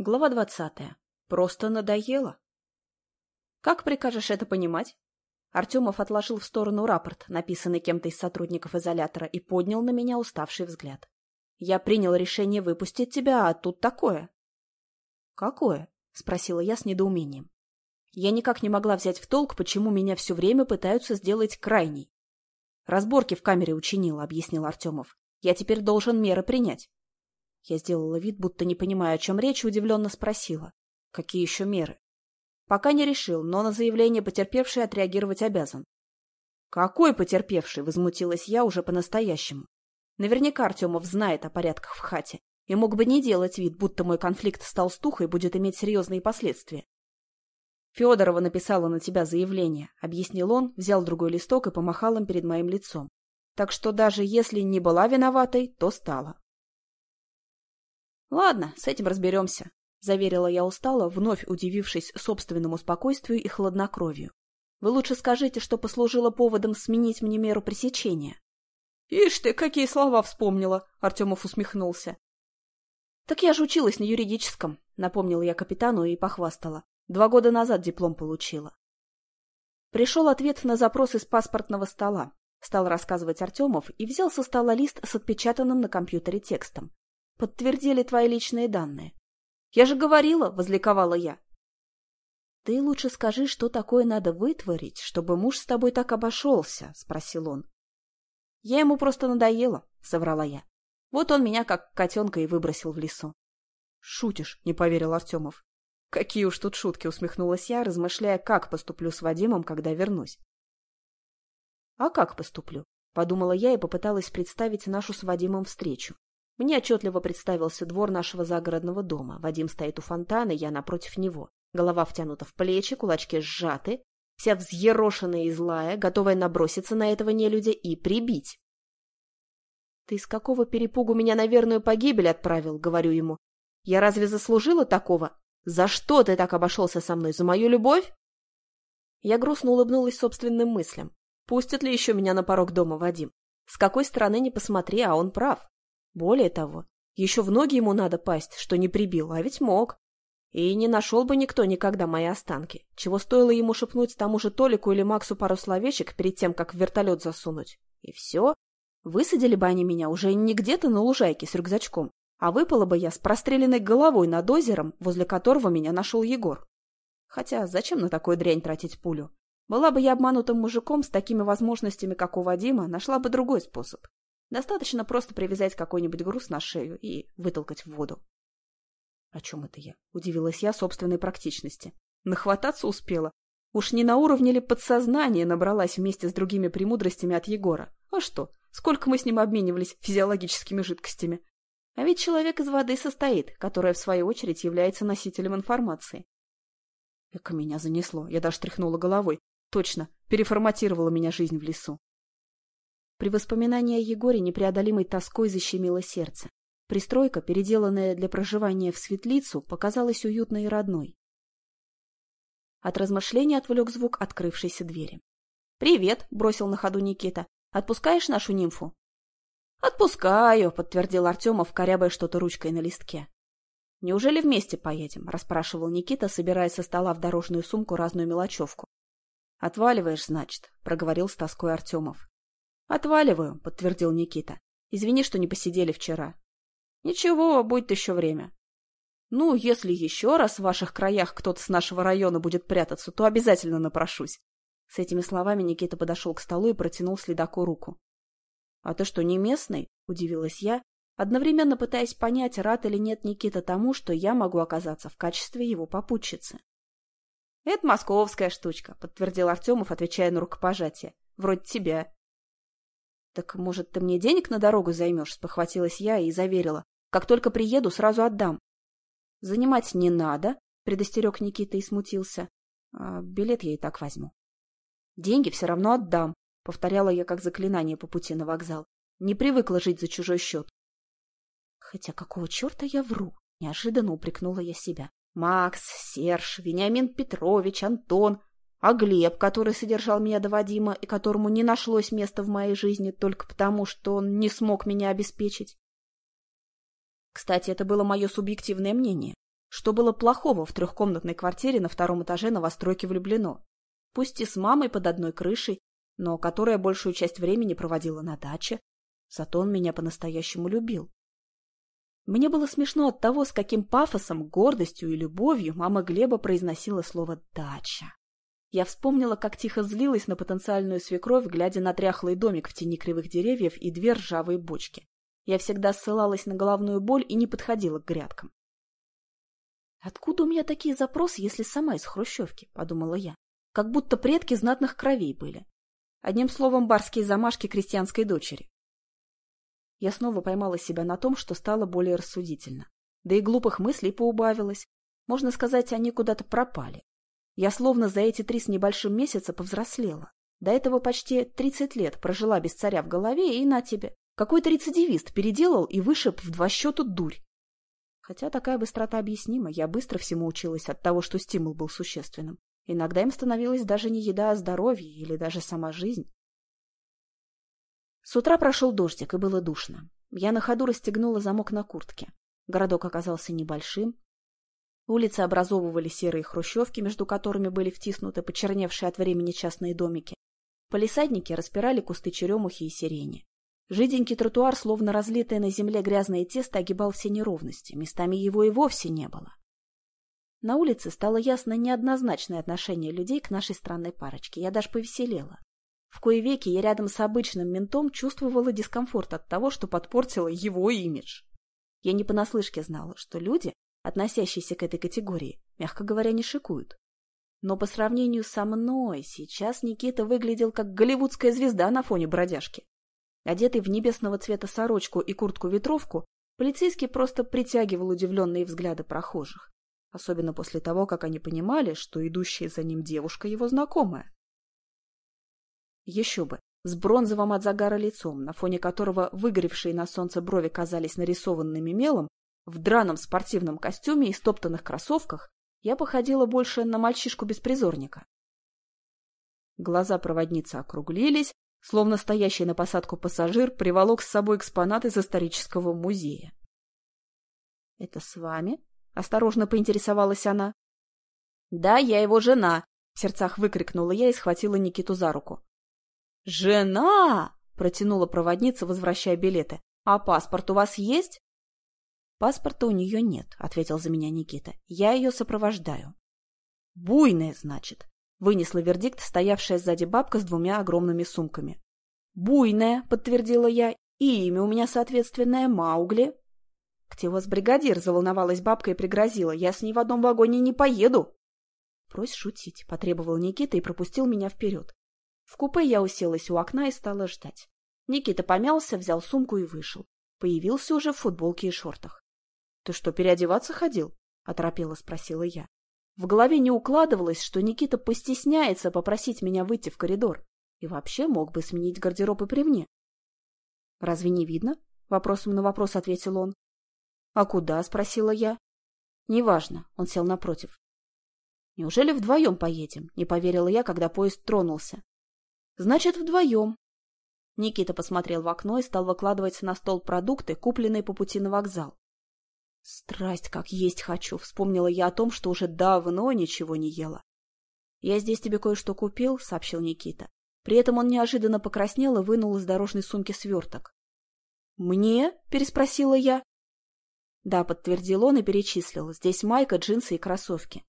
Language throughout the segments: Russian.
Глава двадцатая. Просто надоело. Как прикажешь это понимать? Артемов отложил в сторону рапорт, написанный кем-то из сотрудников изолятора, и поднял на меня уставший взгляд. Я принял решение выпустить тебя, а тут такое. Какое? Спросила я с недоумением. Я никак не могла взять в толк, почему меня все время пытаются сделать крайней. Разборки в камере учинила, объяснил Артемов. Я теперь должен меры принять. Я сделала вид, будто не понимая, о чем речь, удивленно спросила. Какие еще меры? Пока не решил, но на заявление потерпевший отреагировать обязан. «Какой потерпевший?» — возмутилась я уже по-настоящему. Наверняка Артемов знает о порядках в хате и мог бы не делать вид, будто мой конфликт с толстухой будет иметь серьезные последствия. «Федорова написала на тебя заявление», — объяснил он, взял другой листок и помахал им перед моим лицом. «Так что даже если не была виноватой, то стала». «Ладно, с этим разберемся», — заверила я устало, вновь удивившись собственному спокойствию и хладнокровию. «Вы лучше скажите, что послужило поводом сменить мне меру пресечения». «Ишь ты, какие слова вспомнила!» — Артемов усмехнулся. «Так я же училась на юридическом», — напомнила я капитану и похвастала. «Два года назад диплом получила». Пришел ответ на запрос из паспортного стола. Стал рассказывать Артемов и взял со стола лист с отпечатанным на компьютере текстом подтвердили твои личные данные. Я же говорила, возликовала я. Ты лучше скажи, что такое надо вытворить, чтобы муж с тобой так обошелся, спросил он. Я ему просто надоела, соврала я. Вот он меня как котенка и выбросил в лесу. Шутишь, не поверил Артемов. Какие уж тут шутки, усмехнулась я, размышляя, как поступлю с Вадимом, когда вернусь. А как поступлю? Подумала я и попыталась представить нашу с Вадимом встречу. Мне отчетливо представился двор нашего загородного дома. Вадим стоит у фонтана, я напротив него. Голова втянута в плечи, кулачки сжаты, вся взъерошенная и злая, готовая наброситься на этого нелюдя и прибить. «Ты с какого перепугу меня на верную погибель отправил?» — говорю ему. «Я разве заслужила такого? За что ты так обошелся со мной? За мою любовь?» Я грустно улыбнулась собственным мыслям. Пустят ли еще меня на порог дома Вадим? С какой стороны не посмотри, а он прав. Более того, еще в ноги ему надо пасть, что не прибил, а ведь мог. И не нашел бы никто никогда мои останки. Чего стоило ему шепнуть тому же Толику или Максу пару словечек перед тем, как в вертолет засунуть. И все. Высадили бы они меня уже не где-то на лужайке с рюкзачком, а выпала бы я с простреленной головой над озером, возле которого меня нашел Егор. Хотя зачем на такую дрянь тратить пулю? Была бы я обманутым мужиком с такими возможностями, как у Вадима, нашла бы другой способ. Достаточно просто привязать какой-нибудь груз на шею и вытолкать в воду. — О чем это я? — удивилась я собственной практичности. Нахвататься успела. Уж не на уровне ли подсознания набралась вместе с другими премудростями от Егора? А что, сколько мы с ним обменивались физиологическими жидкостями? А ведь человек из воды состоит, которая, в свою очередь, является носителем информации. Эка меня занесло, я даже тряхнула головой. Точно, переформатировала меня жизнь в лесу. При воспоминании о Егоре непреодолимой тоской защемило сердце. Пристройка, переделанная для проживания в светлицу, показалась уютной и родной. От размышления отвлек звук открывшейся двери. «Привет!» — бросил на ходу Никита. «Отпускаешь нашу нимфу?» «Отпускаю!» — подтвердил Артемов, корябая что-то ручкой на листке. «Неужели вместе поедем?» — расспрашивал Никита, собирая со стола в дорожную сумку разную мелочевку. «Отваливаешь, значит», — проговорил с тоской Артемов. «Отваливаю», — подтвердил Никита. «Извини, что не посидели вчера». «Ничего, будет еще время». «Ну, если еще раз в ваших краях кто-то с нашего района будет прятаться, то обязательно напрошусь». С этими словами Никита подошел к столу и протянул следаку руку. «А ты что, не местный?» — удивилась я, одновременно пытаясь понять, рад или нет Никита тому, что я могу оказаться в качестве его попутчицы. «Это московская штучка», — подтвердил Артемов, отвечая на рукопожатие. «Вроде тебя». «Так, может, ты мне денег на дорогу займешь?» — спохватилась я и заверила. «Как только приеду, сразу отдам». «Занимать не надо», — предостерег Никита и смутился. «А билет я и так возьму». «Деньги все равно отдам», — повторяла я как заклинание по пути на вокзал. Не привыкла жить за чужой счет. Хотя какого черта я вру? Неожиданно упрекнула я себя. Макс, Серж, Вениамин Петрович, Антон а Глеб, который содержал меня до Вадима и которому не нашлось места в моей жизни только потому, что он не смог меня обеспечить. Кстати, это было мое субъективное мнение. Что было плохого в трехкомнатной квартире на втором этаже новостройки влюблено? Пусть и с мамой под одной крышей, но которая большую часть времени проводила на даче. Зато он меня по-настоящему любил. Мне было смешно от того, с каким пафосом, гордостью и любовью мама Глеба произносила слово «дача». Я вспомнила, как тихо злилась на потенциальную свекровь, глядя на тряхлый домик в тени кривых деревьев и две ржавые бочки. Я всегда ссылалась на головную боль и не подходила к грядкам. «Откуда у меня такие запросы, если сама из хрущевки?» — подумала я. «Как будто предки знатных кровей были. Одним словом, барские замашки крестьянской дочери». Я снова поймала себя на том, что стало более рассудительно. Да и глупых мыслей поубавилось. Можно сказать, они куда-то пропали. Я словно за эти три с небольшим месяца повзрослела. До этого почти тридцать лет прожила без царя в голове, и на тебе. Какой-то рецидивист переделал и вышиб в два счета дурь. Хотя такая быстрота объяснима, я быстро всему училась от того, что стимул был существенным. Иногда им становилась даже не еда, а здоровье или даже сама жизнь. С утра прошел дождик, и было душно. Я на ходу расстегнула замок на куртке. Городок оказался небольшим. Улицы образовывали серые хрущевки, между которыми были втиснуты почерневшие от времени частные домики. Полисадники распирали кусты черемухи и сирени. Жиденький тротуар, словно разлитое на земле грязное тесто, огибал все неровности. Местами его и вовсе не было. На улице стало ясно неоднозначное отношение людей к нашей странной парочке. Я даже повеселела. В кое веки я рядом с обычным ментом чувствовала дискомфорт от того, что подпортила его имидж. Я не понаслышке знала, что люди, относящиеся к этой категории, мягко говоря, не шикуют. Но по сравнению со мной сейчас Никита выглядел как голливудская звезда на фоне бродяжки. Одетый в небесного цвета сорочку и куртку-ветровку, полицейский просто притягивал удивленные взгляды прохожих. Особенно после того, как они понимали, что идущая за ним девушка его знакомая. Еще бы, с бронзовым от загара лицом, на фоне которого выгоревшие на солнце брови казались нарисованными мелом, в драном спортивном костюме и стоптанных кроссовках, я походила больше на мальчишку-беспризорника. Глаза проводницы округлились, Словно стоящий на посадку пассажир приволок с собой экспонат из исторического музея. — Это с вами? — осторожно поинтересовалась она. — Да, я его жена! — в сердцах выкрикнула я и схватила Никиту за руку. — Жена! — протянула проводница, возвращая билеты. — А паспорт у вас есть? — Паспорта у нее нет, — ответил за меня Никита. — Я ее сопровождаю. — Буйная, значит. Вынесла вердикт стоявшая сзади бабка с двумя огромными сумками. «Буйная», — подтвердила я, — «и имя у меня соответственное Маугли». «Где у вас бригадир?» — заволновалась бабка и пригрозила. «Я с ней в одном вагоне не поеду». «Брось шутить», — потребовал Никита и пропустил меня вперед. В купе я уселась у окна и стала ждать. Никита помялся, взял сумку и вышел. Появился уже в футболке и шортах. — Ты что, переодеваться ходил? — оторопела спросила я. В голове не укладывалось, что Никита постесняется попросить меня выйти в коридор и вообще мог бы сменить гардероб и при мне. — Разве не видно? — вопросом на вопрос ответил он. — А куда? — спросила я. — Неважно, — он сел напротив. — Неужели вдвоем поедем? — не поверила я, когда поезд тронулся. — Значит, вдвоем. Никита посмотрел в окно и стал выкладывать на стол продукты, купленные по пути на вокзал. Страсть, как есть хочу, вспомнила я о том, что уже давно ничего не ела. «Я здесь тебе кое-что купил», — сообщил Никита. При этом он неожиданно покраснел и вынул из дорожной сумки сверток. «Мне?» — переспросила я. «Да», — подтвердил он и перечислил. «Здесь майка, джинсы и кроссовки».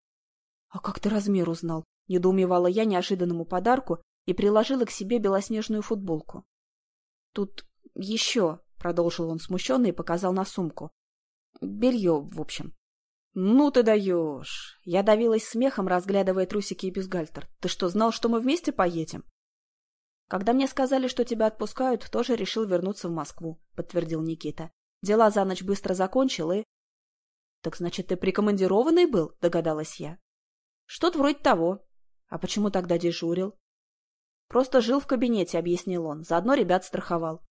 «А как ты размер узнал?» — недоумевала я неожиданному подарку и приложила к себе белоснежную футболку. «Тут еще», — продолжил он смущенно и показал на сумку. Белье, в общем. «Ну ты даешь!» Я давилась смехом, разглядывая трусики и бюстгальтер. «Ты что, знал, что мы вместе поедем?» «Когда мне сказали, что тебя отпускают, тоже решил вернуться в Москву», — подтвердил Никита. «Дела за ночь быстро закончил и...» «Так значит, ты прикомандированный был?» — догадалась я. «Что-то вроде того. А почему тогда дежурил?» «Просто жил в кабинете», — объяснил он. «Заодно ребят страховал».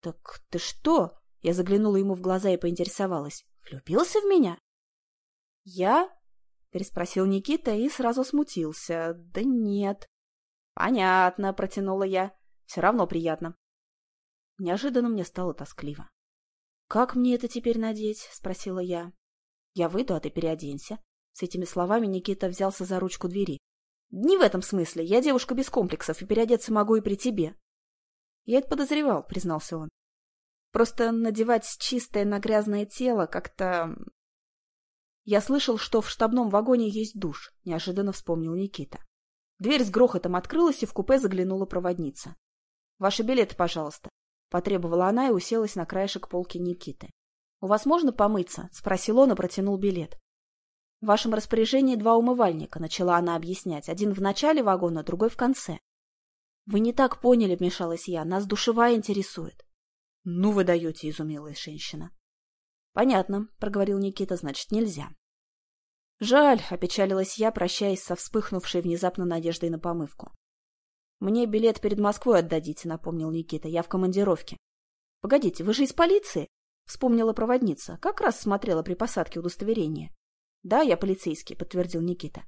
«Так ты что?» Я заглянула ему в глаза и поинтересовалась. «Влюбился в меня?» «Я?» — переспросил Никита и сразу смутился. «Да нет». «Понятно», — протянула я. «Все равно приятно». Неожиданно мне стало тоскливо. «Как мне это теперь надеть?» — спросила я. Я выйду, а ты переоденься. С этими словами Никита взялся за ручку двери. Не в этом смысле. Я девушка без комплексов, и переодеться могу и при тебе. Я это подозревал, признался он. Просто надевать чистое на грязное тело как-то... Я слышал, что в штабном вагоне есть душ, неожиданно вспомнил Никита. Дверь с грохотом открылась, и в купе заглянула проводница. «Ваши билеты, пожалуйста», — потребовала она и уселась на краешек полки Никиты. «У вас можно помыться?» — спросил он и протянул билет. «В вашем распоряжении два умывальника», — начала она объяснять. «Один в начале вагона, другой в конце». «Вы не так поняли», — вмешалась я. «Нас душевая интересует». «Ну вы даете», — изумилась женщина. «Понятно», — проговорил Никита, — «значит, нельзя». «Жаль», — опечалилась я, прощаясь со вспыхнувшей внезапно надеждой на помывку. «Мне билет перед Москвой отдадите», — напомнил Никита. «Я в командировке». «Погодите, вы же из полиции?» — вспомнила проводница. Как раз смотрела при посадке удостоверение. «Да, я полицейский», — подтвердил Никита.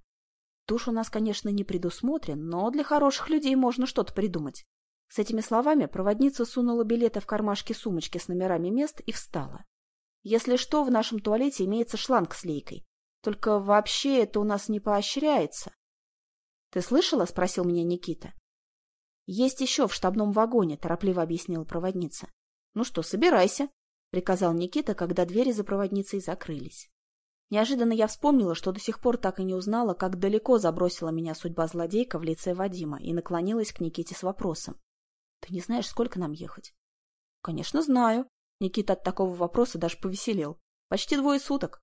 «Туш у нас, конечно, не предусмотрен, но для хороших людей можно что-то придумать». С этими словами проводница сунула билеты в кармашки сумочки с номерами мест и встала. «Если что, в нашем туалете имеется шланг с лейкой. Только вообще это у нас не поощряется». «Ты слышала?» — спросил меня Никита. «Есть еще в штабном вагоне», — торопливо объяснила проводница. «Ну что, собирайся», — приказал Никита, когда двери за проводницей закрылись. Неожиданно я вспомнила, что до сих пор так и не узнала, как далеко забросила меня судьба злодейка в лице Вадима, и наклонилась к Никите с вопросом. «Ты не знаешь, сколько нам ехать?» «Конечно, знаю». Никита от такого вопроса даже повеселел. «Почти двое суток».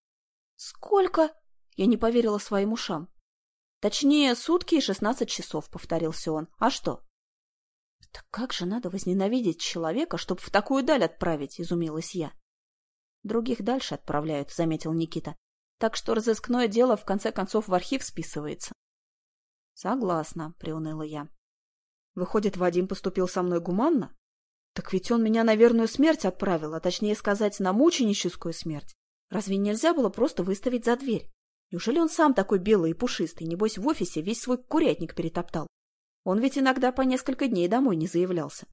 «Сколько?» Я не поверила своим ушам. «Точнее, сутки и шестнадцать часов», — повторился он. «А что?» «Так как же надо возненавидеть человека, чтобы в такую даль отправить?» — изумилась я. «Других дальше отправляют», — заметил Никита. «Так что разыскное дело в конце концов в архив списывается». «Согласна», — приуныла я. «Выходит, Вадим поступил со мной гуманно? Так ведь он меня на верную смерть отправил, а точнее сказать, на мученическую смерть. Разве нельзя было просто выставить за дверь? Неужели он сам такой белый и пушистый, небось в офисе весь свой курятник перетоптал? Он ведь иногда по несколько дней домой не заявлялся.